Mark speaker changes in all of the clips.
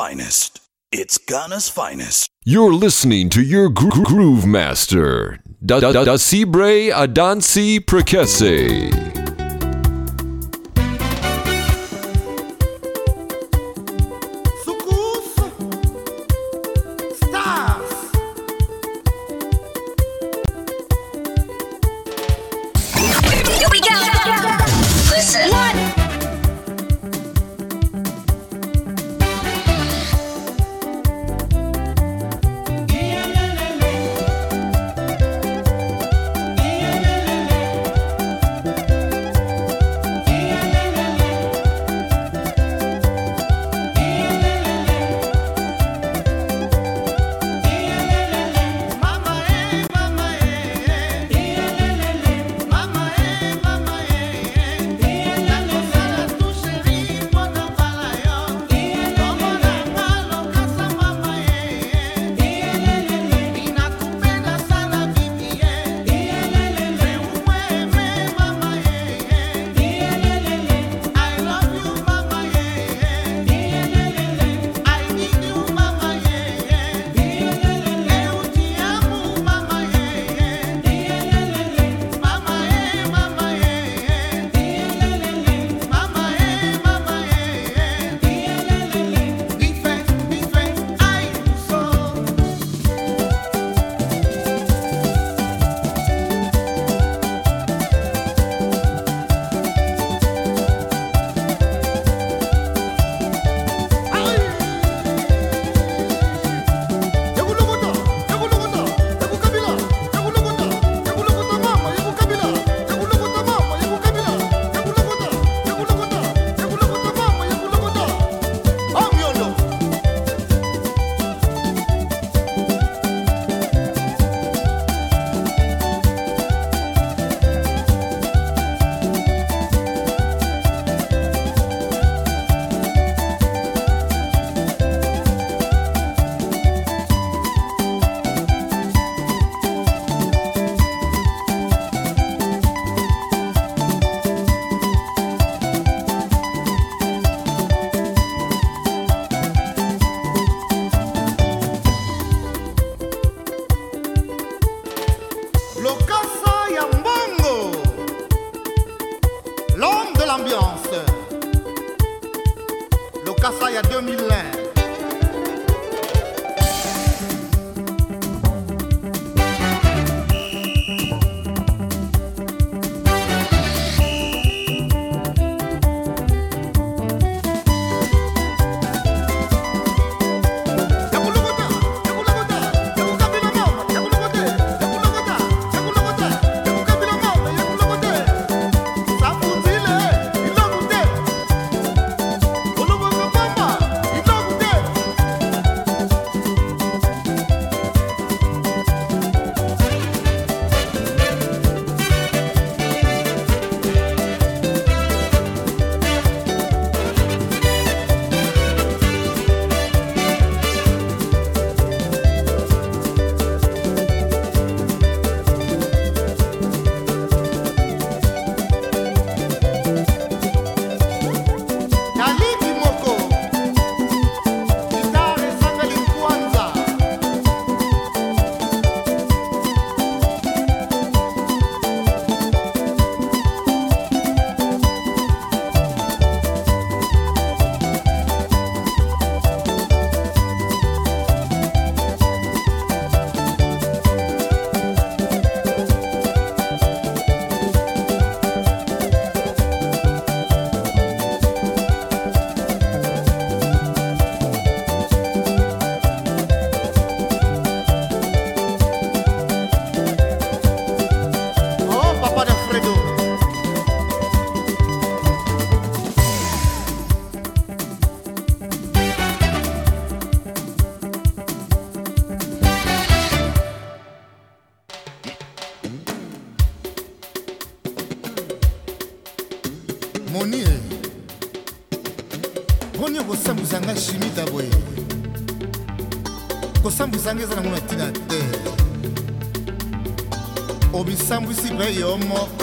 Speaker 1: finest. It's Ghana's finest.
Speaker 2: You're listening to your gro- groove master, Da Da Da Sibre Adansi Prekese.
Speaker 3: ve yomo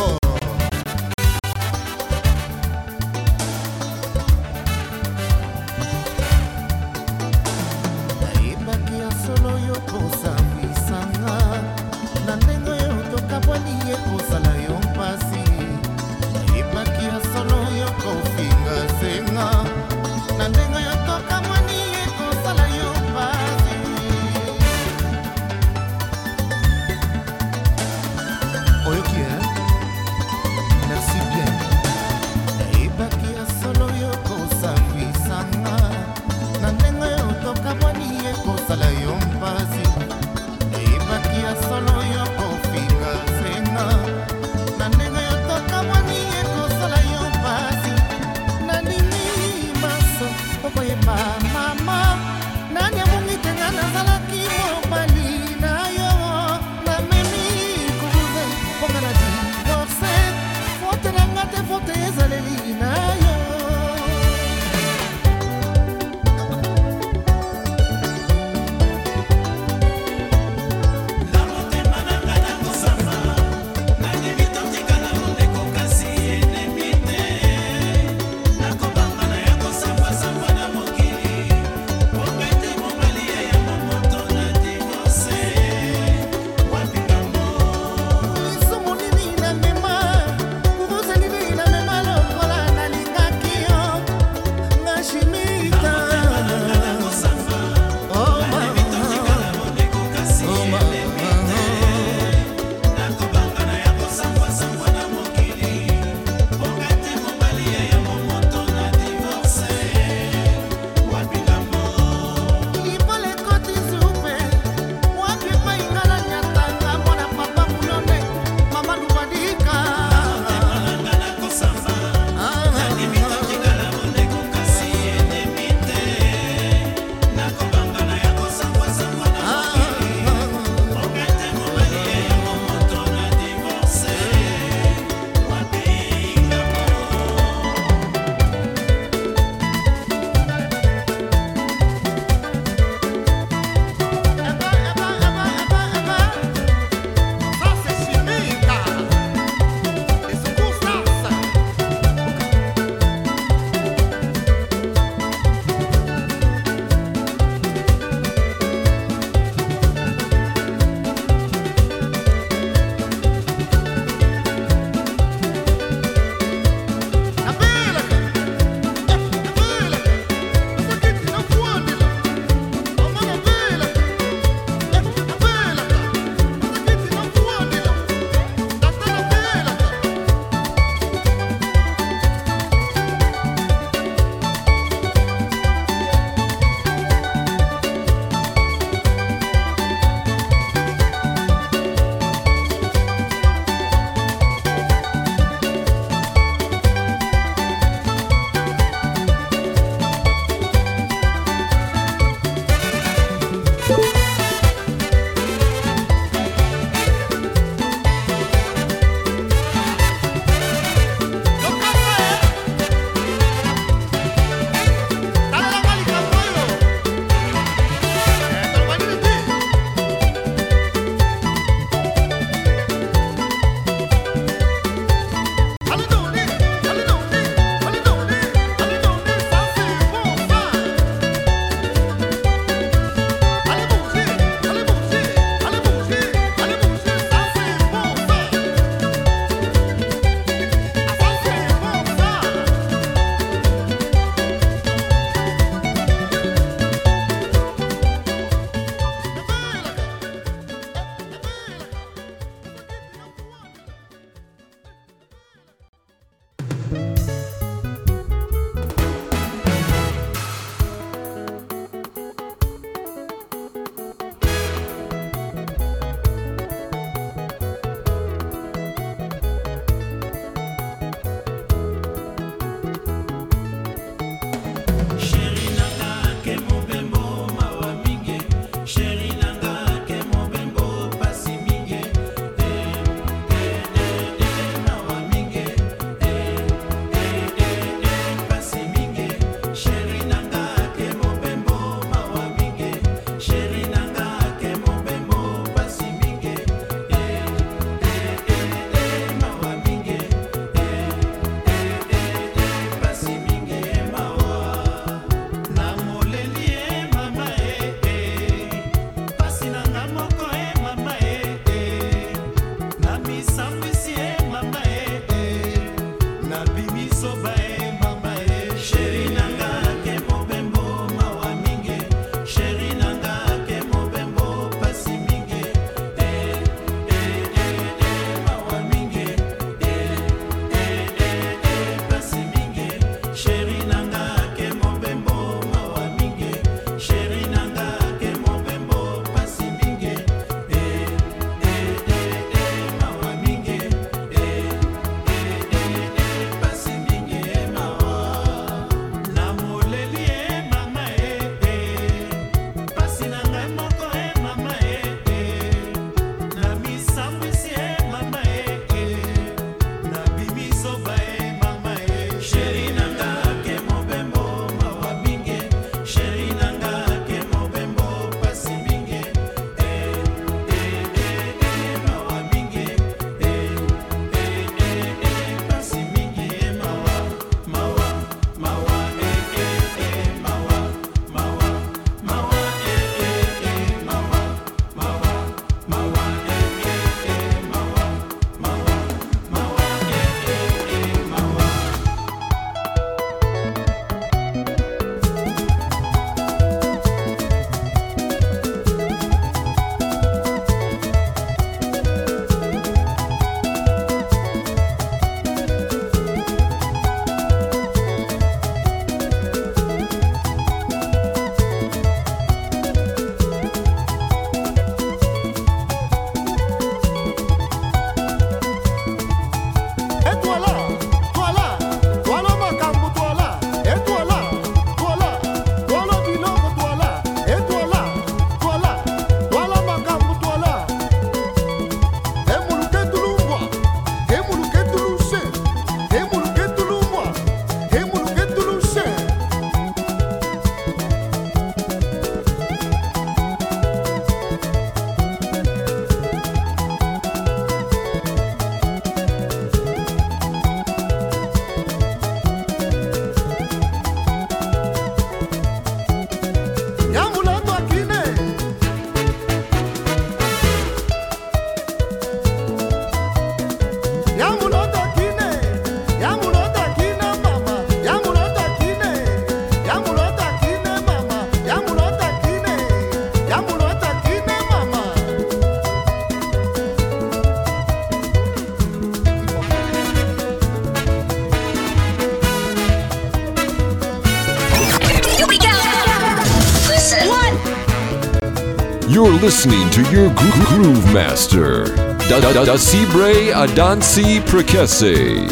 Speaker 3: to your groove master, Da Da Da Da Sibre Adansi Prekese.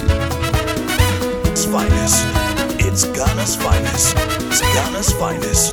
Speaker 2: It's finest. It's Ghana's finest. It's Ghana's finest.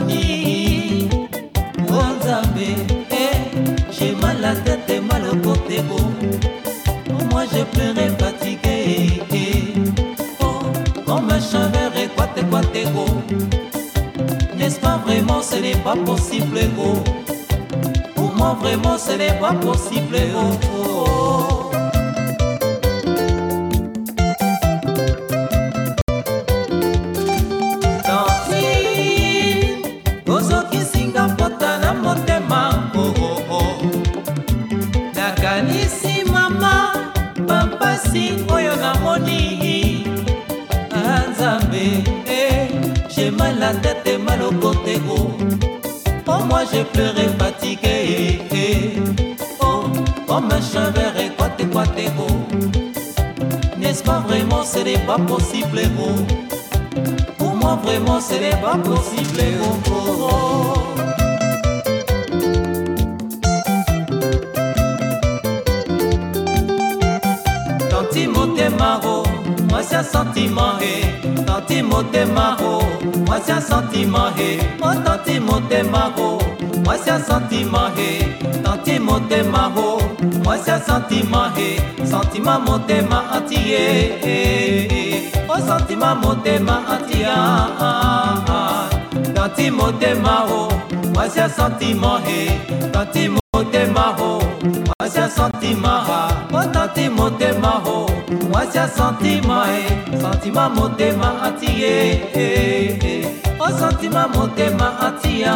Speaker 4: Oh, eh, j'ai mal à la tête et mal au côté oh. beau. Moi je pleurais fatigué. Eh. Oh, comme un chanveur et quoi t'es quoi oh. t'es gros. N'est-ce pas vraiment, ce n'est pas possible. Pour moi, vraiment, ce n'est pas possible. n'est pas possible, oh. Pour moi, vraiment, ce n'est pas possible, oh. oh, oh. motema moi c'est un sentiment eh. hé tanti motema moi c'est un sentiment eh. oh, hé mon tanti motema moi c'est un sentiment eh. hé tanti motema moi c'est un sentiment hé osentima motema atiye osentima motema atiya
Speaker 2: tanti motema o wasia sentima he. Tanti motema o wasia sentima ha. O tanti motema o wasia sentima he. Sentima motema atiye o sentima motema
Speaker 5: atiya.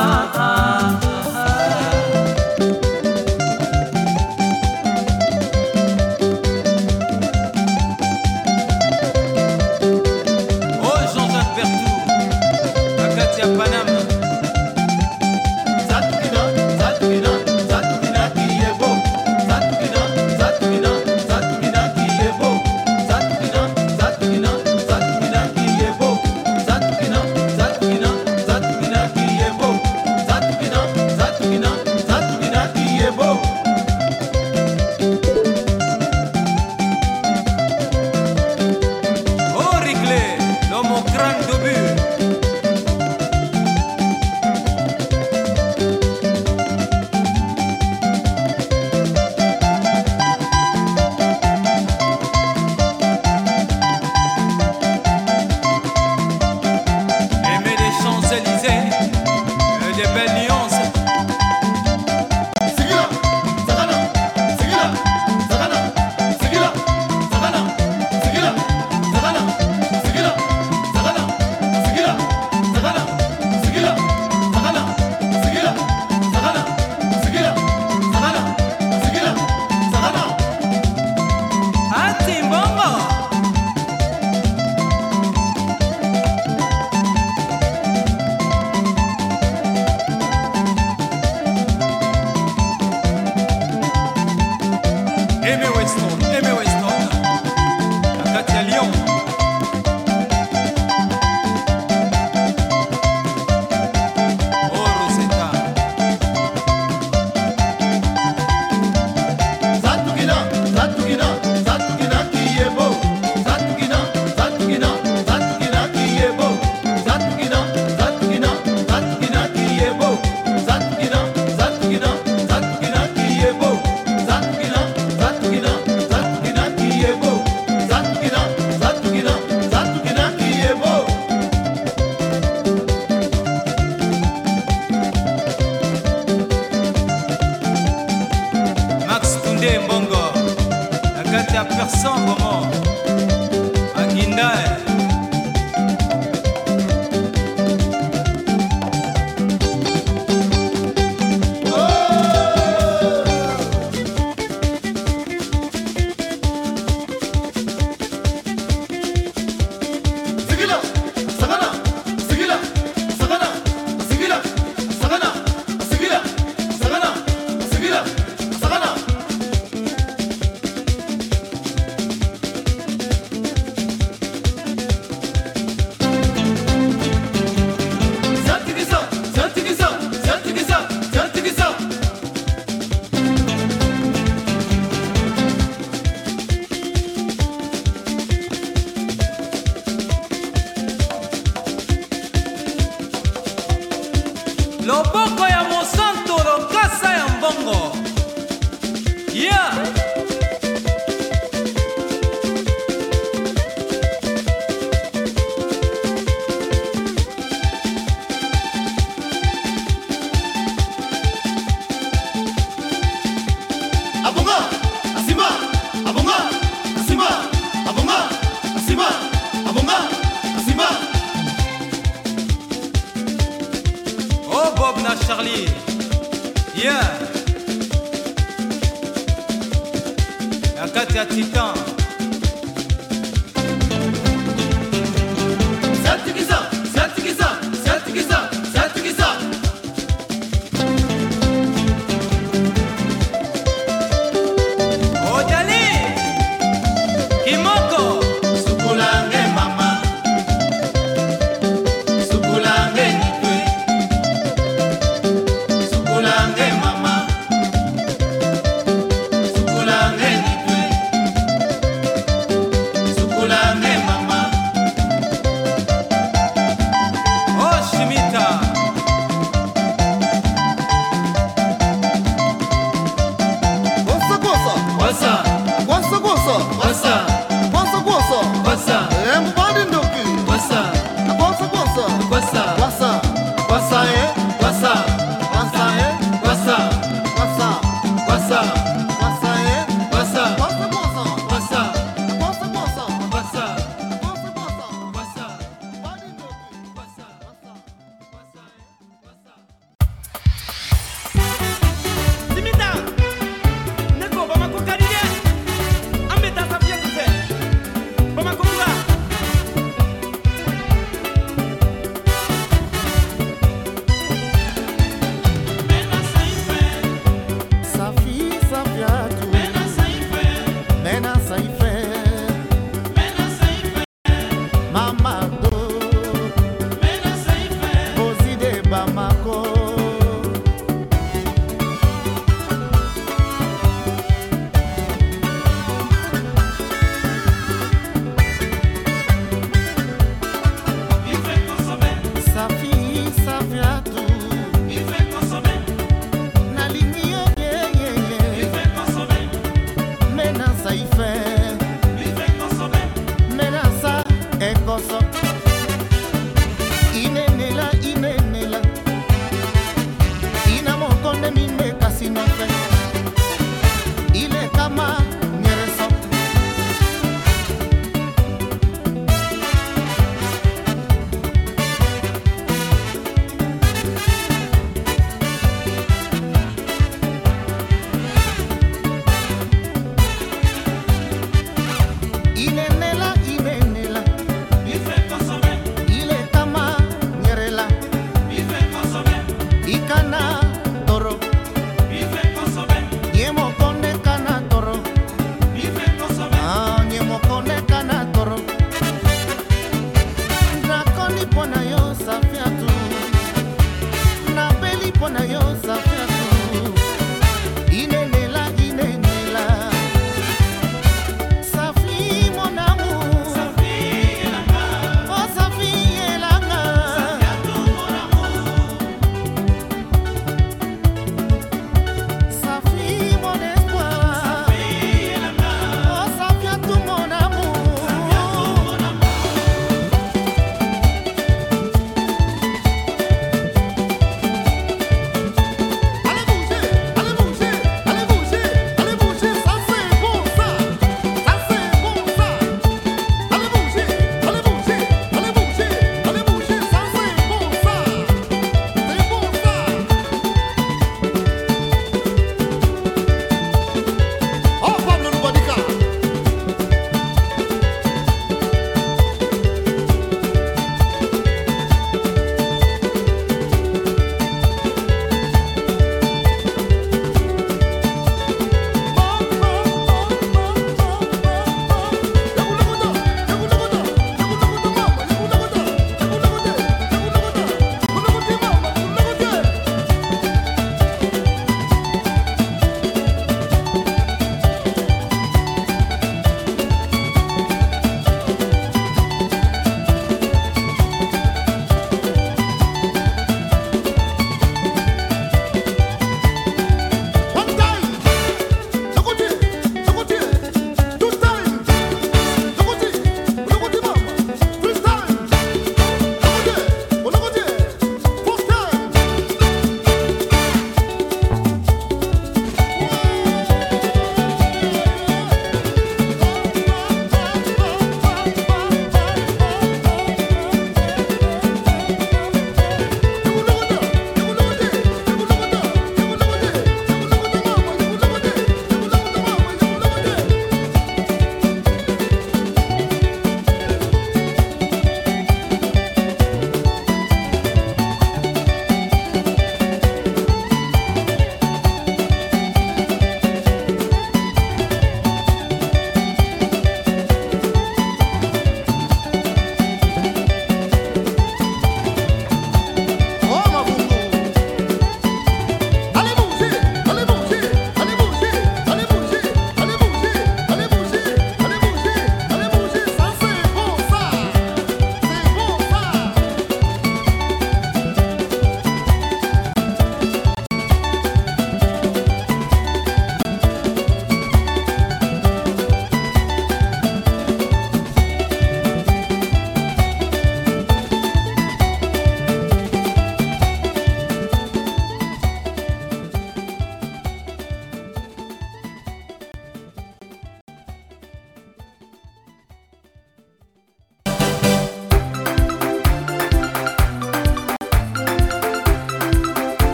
Speaker 5: Japanama.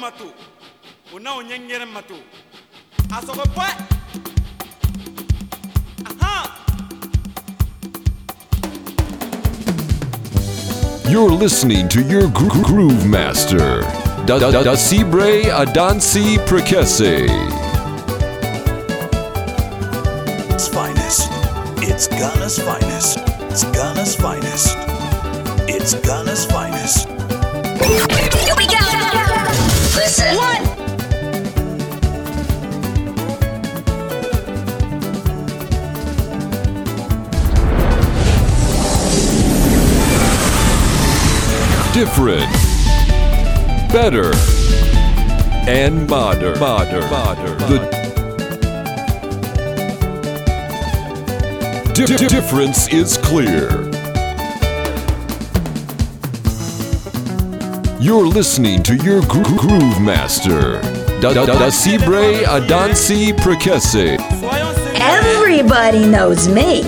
Speaker 5: Matu o na nyengere matu asogo boy aha
Speaker 3: You're listening to your gro- groove master, Da Da Da Cibre Adansi Prekese.
Speaker 1: Its finest. It's Ghana's finest. It's Ghana's finest. It's Ghana's
Speaker 3: Different, better, and modern. Modern. Modern. The di- di- difference is clear. You're listening to your gro- groove master, Da Da Da Cibre Adansi Prekese.
Speaker 2: Everybody knows me.